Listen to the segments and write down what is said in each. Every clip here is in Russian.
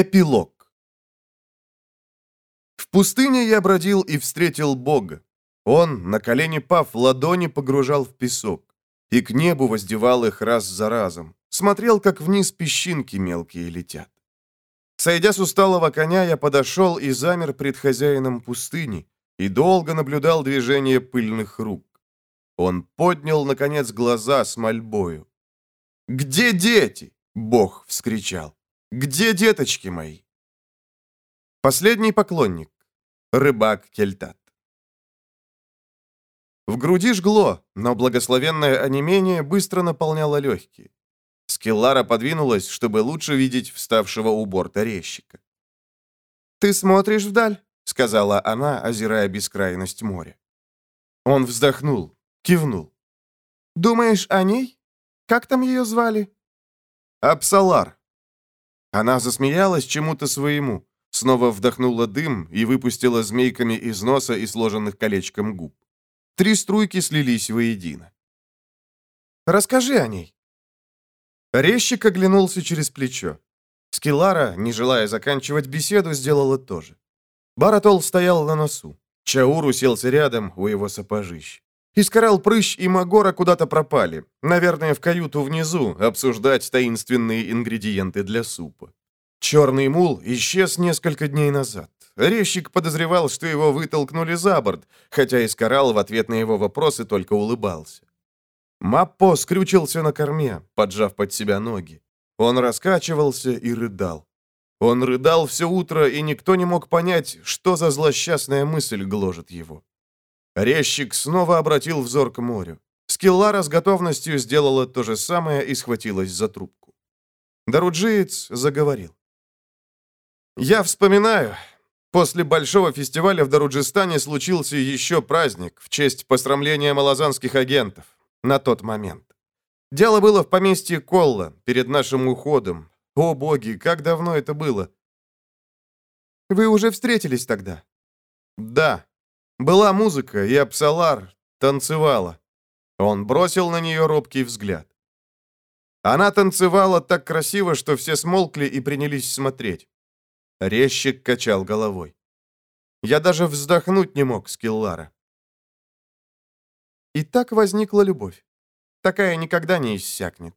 Эпилог. В пустыне я бродил и встретил Бога. Он, на колени пав, ладони погружал в песок, и к небу воздевал их раз за разом. Смотрел, как вниз песчинки мелкие летят. Сойдя с усталого коня, я подошел и замер пред хозяином пустыни, и долго наблюдал движение пыльных рук. Он поднял, наконец, глаза с мольбою. «Где дети?» — Бог вскричал. «Где деточки мои?» Последний поклонник. Рыбак Кельтат. В груди жгло, но благословенное онемение быстро наполняло легкие. Скеллара подвинулась, чтобы лучше видеть вставшего у борта резчика. «Ты смотришь вдаль?» — сказала она, озирая бескрайность моря. Он вздохнул, кивнул. «Думаешь о ней? Как там ее звали?» «Апсалар». Она засмеялась чему-то своему, снова вдохнула дым и выпустила змейками из носа и сложенных колечком губ. Три струйки слились воедино. «Расскажи о ней». Резчик оглянулся через плечо. Скилара, не желая заканчивать беседу, сделала то же. Баратол стоял на носу. Чаур уселся рядом у его сапожищ. Искарал прыщ и Магора куда-то пропали. Наверное, в каюту внизу обсуждать таинственные ингредиенты для супа. Черный мул исчез несколько дней назад. Резчик подозревал, что его вытолкнули за борт, хотя Искарал в ответ на его вопросы только улыбался. Маппо скрючился на корме, поджав под себя ноги. Он раскачивался и рыдал. Он рыдал все утро, и никто не мог понять, что за злосчастная мысль гложет его. Резчик снова обратил взор к морю. Скиллара с готовностью сделала то же самое и схватилась за трубку. Даруджиец заговорил. «Я вспоминаю, после большого фестиваля в Даруджистане случился еще праздник в честь посрамления малазанских агентов на тот момент. Дело было в поместье Колла перед нашим уходом, о, боги, как давно это было? Вы уже встретились тогда? Да. Была музыка, и Апсалар танцевала. Он бросил на нее робкий взгляд. Она танцевала так красиво, что все смолкли и принялись смотреть. Резчик качал головой. Я даже вздохнуть не мог, Скиллара. И так возникла любовь. Такая никогда не иссякнет.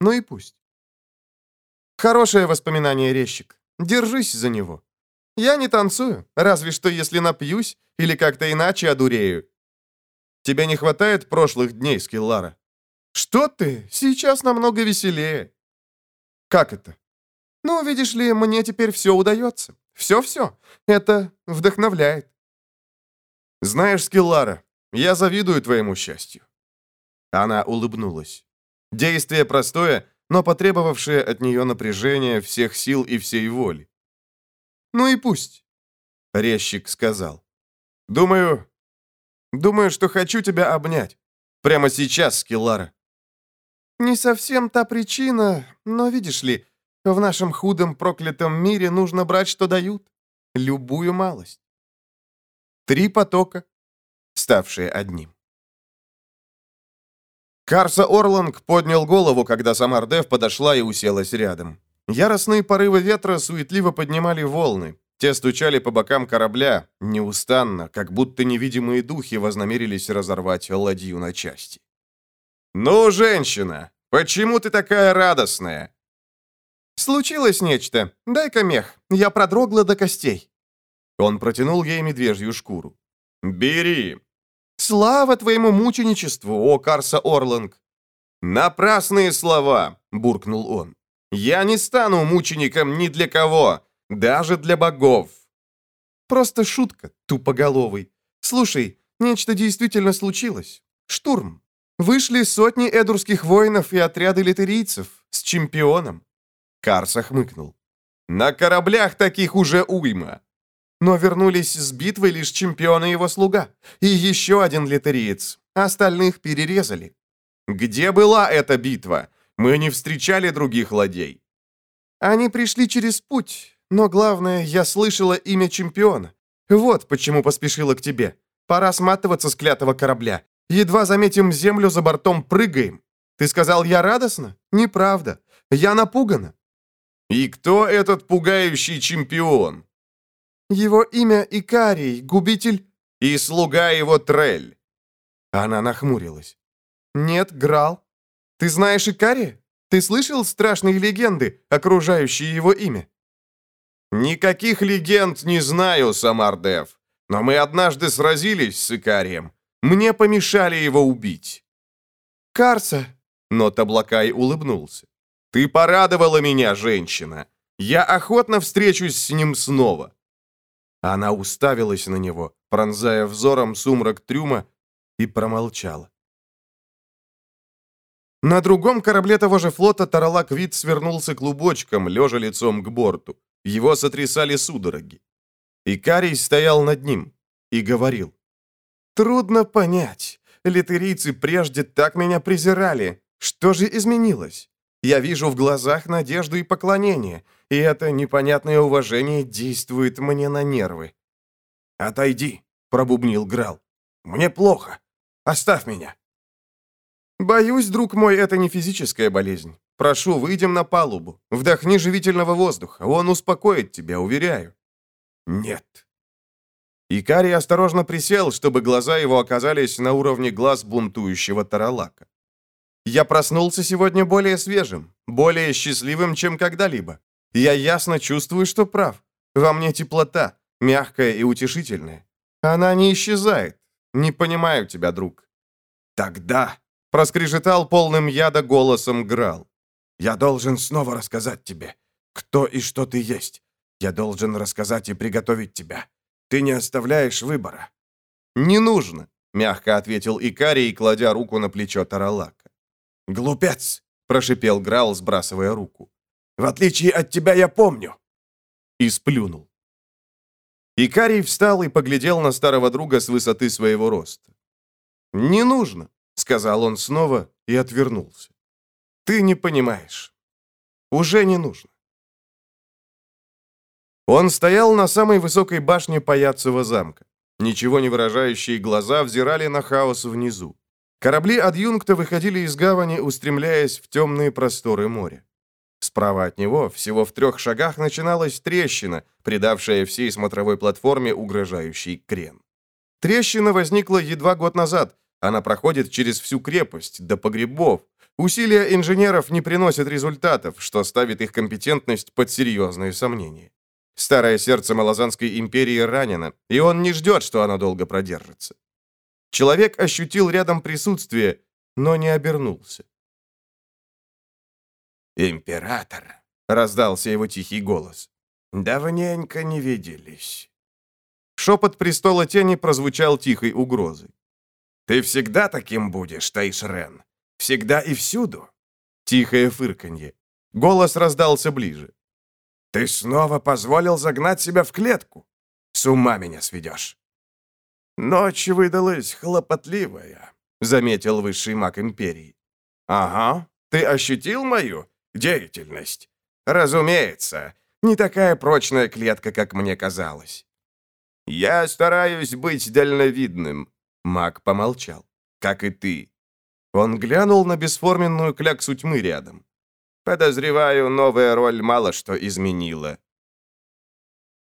Ну и пусть. Хорошее воспоминание, резчик. Держись за него. Я не танцую, разве что если напьюсь или как-то иначе одурею. Тебе не хватает прошлых дней, Скиллара? Что ты? Сейчас намного веселее. Как это? Ну, видишь ли, мне теперь все удается. Все-все. Это вдохновляет. Знаешь, Скиллара, я завидую твоему счастью. Она улыбнулась. Действие простое, но потребовавшее от нее напряжения всех сил и всей воли. «Ну и пусть», — резчик сказал. «Думаю, думаю, что хочу тебя обнять. Прямо сейчас, Скиллара». «Не совсем та причина, но видишь ли, в нашем худом проклятом мире нужно брать, что дают. Любую малость». Три потока, ставшие одним. Карса Орланг поднял голову, когда Самардев подошла и уселась рядом. Яростные порывы ветра суетливо поднимали волны. Те стучали по бокам корабля, неустанно, как будто невидимые духи вознамерились разорвать ладью на части. «Ну, женщина, почему ты такая радостная?» «Случилось нечто. Дай-ка мех. Я продрогла до костей». Он протянул ей медвежью шкуру. «Бери. Слава твоему мученичеству, о Карса Орланг!» «Напрасные слова!» — буркнул он. «Я не стану мучеником ни для кого, даже для богов!» «Просто шутка, тупоголовый. Слушай, нечто действительно случилось. Штурм. Вышли сотни эдурских воинов и отряды литерийцев с чемпионом». Карса хмыкнул. «На кораблях таких уже уйма. Но вернулись с битвы лишь чемпион и его слуга. И еще один литериец. Остальных перерезали. Где была эта битва? Мы не встречали других ладей. Они пришли через путь. Но главное, я слышала имя чемпиона. Вот почему поспешила к тебе. Пора сматываться с клятого корабля. Едва заметим землю за бортом, прыгаем. Ты сказал, я радостна? Неправда. Я напугана. И кто этот пугающий чемпион? Его имя Икарий, губитель... И слуга его Трель. Она нахмурилась. Нет, Грал. Ты знаешь Икария? Ты слышал страшные легенды, окружающие его имя? Никаких легенд не знаю, Самардев. Но мы однажды сразились с Икарием. Мне помешали его убить. Карса. Но Таблакай улыбнулся. Ты порадовала меня, женщина. Я охотно встречусь с ним снова. Она уставилась на него, пронзая взором сумрак трюма, и промолчала. На другом корабле того же флота Таралак Вид свернулся клубочком, лежа лицом к борту. Его сотрясали судороги. Икарий стоял над ним и говорил. «Трудно понять. Литерийцы прежде так меня презирали. Что же изменилось? Я вижу в глазах надежду и поклонение, и это непонятное уважение действует мне на нервы». «Отойди», — пробубнил Грал. «Мне плохо. Оставь меня». «Боюсь, друг мой, это не физическая болезнь. Прошу, выйдем на палубу. Вдохни живительного воздуха. Он успокоит тебя, уверяю». «Нет». Икарий осторожно присел, чтобы глаза его оказались на уровне глаз бунтующего Таралака. «Я проснулся сегодня более свежим, более счастливым, чем когда-либо. Я ясно чувствую, что прав. Во мне теплота, мягкая и утешительная. Она не исчезает. Не понимаю тебя, друг». «Тогда», — проскрежетал полным яда голосом Грал, «я должен снова рассказать тебе, кто и что ты есть. Я должен рассказать и приготовить тебя. Ты не оставляешь выбора». «Не нужно», — мягко ответил Икарий, кладя руку на плечо Таралака. «Глупец!» — прошипел Грал, сбрасывая руку. «В отличие от тебя я помню!» И сплюнул. Икарий встал и поглядел на старого друга с высоты своего роста. «Не нужно», — сказал он снова и отвернулся. «Ты не понимаешь. Уже не нужно». Он стоял на самой высокой башне Паяцева замка. Ничего не выражающие глаза взирали на хаос внизу. Корабли адъюнкта выходили из гавани, устремляясь в темные просторы моря. Справа от него, всего в трех шагах, начиналась трещина, придавшая всей смотровой платформе угрожающий крен. Трещина возникла едва год назад. Она проходит через всю крепость, до погребов. Усилия инженеров не приносят результатов, что ставит их компетентность под серьезные сомнения. Старое сердце Малазанской империи ранено, и он не ждет, что оно долго продержится. Человек ощутил рядом присутствие, но не обернулся. «Император», — раздался его тихий голос, — «давненько не виделись». Шепот престола тени прозвучал тихой угрозой. «Ты всегда таким будешь, Тайшрен? Всегда и всюду?» Тихое фырканье. Голос раздался ближе. Ты снова позволил загнать себя в клетку? С ума меня сведешь. Ночь выдалась хлопотливая, заметил высший маг Империи. Ага, ты ощутил мою деятельность? Разумеется, не такая прочная клетка, как мне казалось. Я стараюсь быть дальновидным, маг помолчал. Как и ты. Он глянул на бесформенную кляксу тьмы рядом. Подозреваю, новая роль мало что изменила.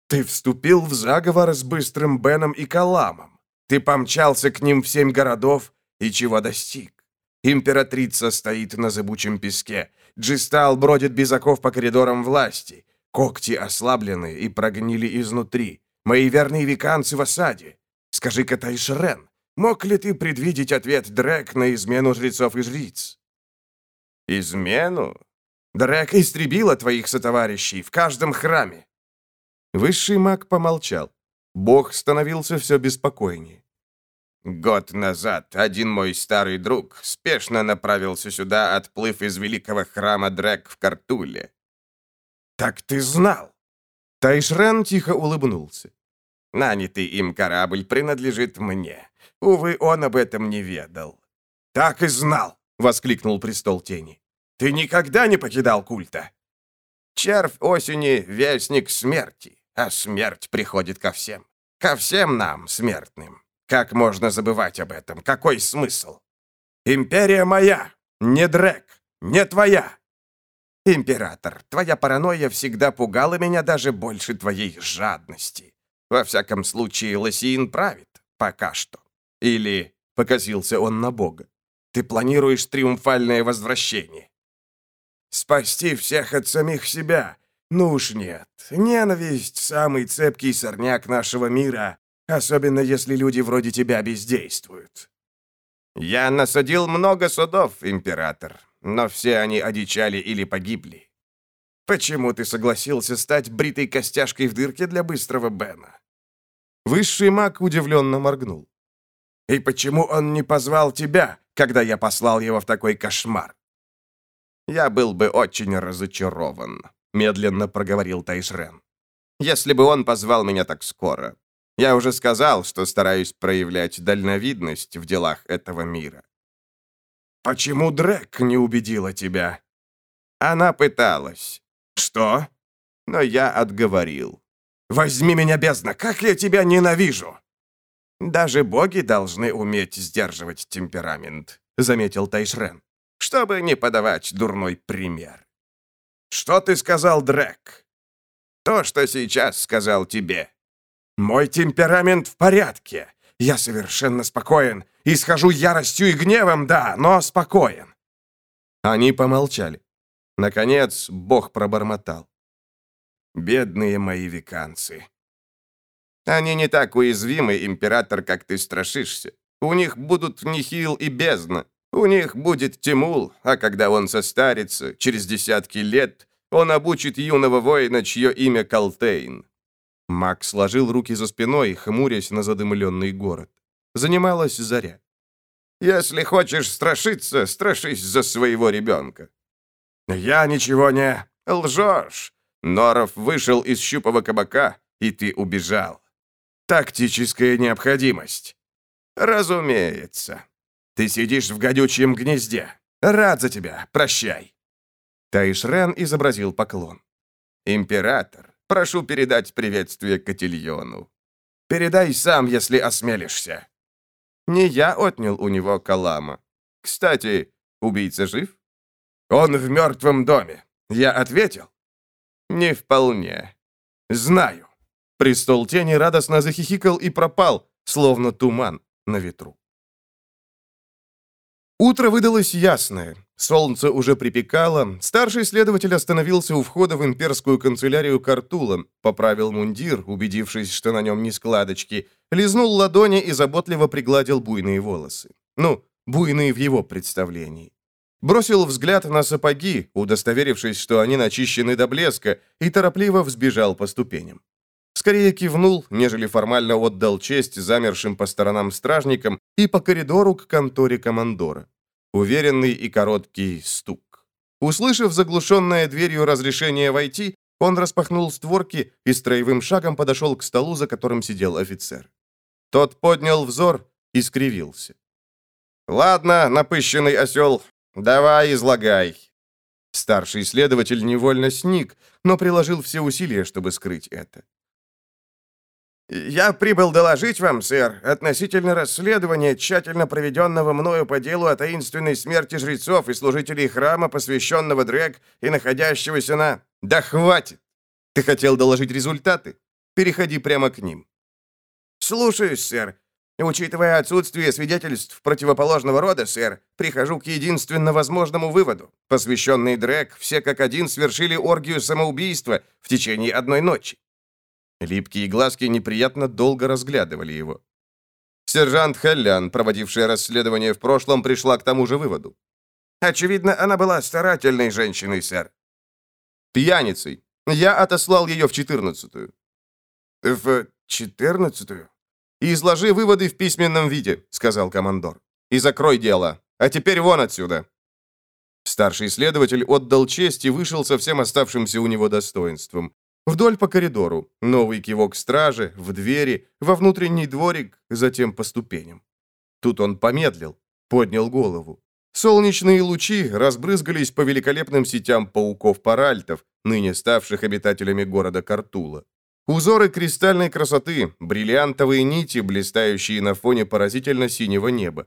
Ты вступил в заговор с Быстрым Беном и Каламом. Ты помчался к ним в семь городов и чего достиг? Императрица стоит на зыбучем песке. Джистал бродит без оков по коридорам власти. Когти ослаблены и прогнили изнутри. Мои верные веканцы в осаде. Скажи-ка, Тайшрен, мог ли ты предвидеть ответ Дрек на измену жрецов и жриц? Измену? Дрек истребила твоих сотоварищей в каждом храме». Высший маг помолчал. Бог становился все беспокойнее. Год назад один мой старый друг спешно направился сюда, отплыв из великого храма Дрек в Картуле. «Так ты знал?» Тайшрен тихо улыбнулся. «Нанятый им корабль принадлежит мне. Увы, он об этом не ведал». «Так и знал!» — воскликнул престол тени. Ты никогда не покидал культа? Червь осени — вестник смерти, а смерть приходит ко всем. Ко всем нам, смертным. Как можно забывать об этом? Какой смысл? Империя моя, не Дрек, не твоя. «Император, твоя паранойя всегда пугала меня даже больше твоей жадности. Во всяком случае, Лосиин правит. Пока что. Или...» — покосился он на Бога. «Ты планируешь триумфальное возвращение?» «Спасти всех от самих себя? Ну уж нет. Ненависть — самый цепкий сорняк нашего мира, особенно если люди вроде тебя бездействуют». «Я насадил много судов, император, но все они одичали или погибли. Почему ты согласился стать бритой костяшкой в дырке для быстрого Бена?» Высший маг удивленно моргнул. «И почему он не позвал тебя, когда я послал его в такой кошмар?» «Я был бы очень разочарован», — медленно проговорил Тайшрен. «Если бы он позвал меня так скоро. Я уже сказал, что стараюсь проявлять дальновидность в делах этого мира». «Почему Дрэк не убедила тебя?» «Она пыталась». «Что?» «Но я отговорил». «Возьми меня, бездна, как я тебя ненавижу!» «Даже боги должны уметь сдерживать темперамент», — заметил Тайшрен, «чтобы не подавать дурной пример». «Что ты сказал, Дрэк?» «То, что сейчас сказал тебе». «Мой темперамент в порядке. Я совершенно спокоен. Исхожу яростью и гневом, да, но спокоен». Они помолчали. Наконец, Бог пробормотал. «Бедные мои веканцы». «Они не так уязвимы, император, как ты страшишься. У них будут Нихил и бездна. У них будет Тимул, а когда он состарится, через десятки лет, он обучит юного воина, чье имя Калтейн. Мак сложил руки за спиной, хмурясь на задымленный город. Занималась заря. «Если хочешь страшиться, страшись за своего ребенка». «Я ничего не...» «Лжешь. Норов вышел из щупого кабака, и ты убежал». «Тактическая необходимость». «Разумеется». «Ты сидишь в гадючем гнезде. Рад за тебя. Прощай». Таишрен изобразил поклон. «Император, прошу передать приветствие Котильону». «Передай сам, если осмелишься». «Не я отнял у него Калама. Кстати, убийца жив?» «Он в мертвом доме. Я ответил?» «Не вполне». «Знаю». Престол тени радостно захихикал и пропал, словно туман на ветру. Утро выдалось ясное. Солнце уже припекало. Старший следователь остановился у входа в имперскую канцелярию Картула, поправил мундир, убедившись, что на нем не складочки, лизнул ладони и заботливо пригладил буйные волосы. Ну, буйные в его представлении. Бросил взгляд на сапоги, удостоверившись, что они начищены до блеска, и торопливо взбежал по ступеням. Скорее кивнул, нежели формально отдал честь замершим по сторонам стражникам и по коридору к конторе командора. Уверенный и короткий стук. Услышав заглушенное дверью разрешение войти, он распахнул створки и строевым шагом подошел к столу, за которым сидел офицер. Тот поднял взор и скривился. «Ладно, напыщенный осел, давай излагай». Старший следователь невольно сник, но приложил все усилия, чтобы скрыть это. «Я прибыл доложить вам, сэр, относительно расследования, тщательно проведенного мною по делу о таинственной смерти жрецов и служителей храма, посвященного Дрек и находящегося на...» «Да хватит! Ты хотел доложить результаты? Переходи прямо к ним». «Слушаюсь, сэр. Учитывая отсутствие свидетельств противоположного рода, сэр, прихожу к единственно возможному выводу. Посвященные Дрек все как один совершили оргию самоубийства в течение одной ночи. Липкие глазки неприятно долго разглядывали его. Сержант Хеллян, проводившая расследование в прошлом, пришла к тому же выводу. «Очевидно, она была старательной женщиной, сэр». «Пьяницей. Я отослал ее в четырнадцатую». «В четырнадцатую?» «Изложи выводы в письменном виде», — сказал командор. «И закрой дело. А теперь вон отсюда». Старший следователь отдал честь и вышел со всем оставшимся у него достоинством. Вдоль по коридору, новый кивок стражи, в двери, во внутренний дворик, затем по ступеням. Тут он помедлил, поднял голову. Солнечные лучи разбрызгались по великолепным сетям пауков-паральтов, ныне ставших обитателями города Картула. Узоры кристальной красоты, бриллиантовые нити, блистающие на фоне поразительно синего неба.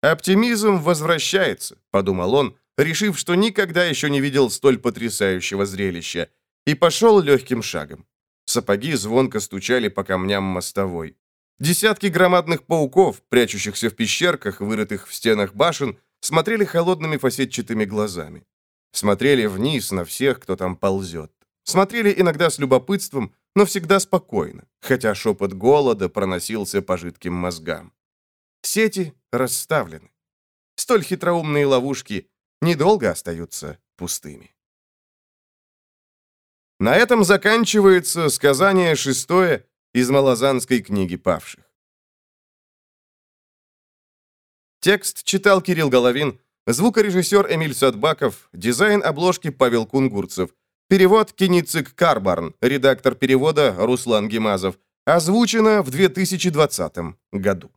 «Оптимизм возвращается», — подумал он, решив, что никогда еще не видел столь потрясающего зрелища, и пошел легким шагом. Сапоги звонко стучали по камням мостовой. Десятки громадных пауков, прячущихся в пещерках, вырытых в стенах башен, смотрели холодными фасетчатыми глазами. Смотрели вниз на всех, кто там ползет. Смотрели иногда с любопытством, но всегда спокойно, хотя шепот голода проносился по жидким мозгам. Сети расставлены. Столь хитроумные ловушки недолго остаются пустыми. На этом заканчивается сказание шестое из Малазанской книги павших. Текст читал Кирилл Головин, звукорежиссер Эмиль Садбаков, дизайн обложки Павел Кунгурцев, перевод Кеницик Карбарн, редактор перевода Руслан Гемазов, озвучено в 2020 году.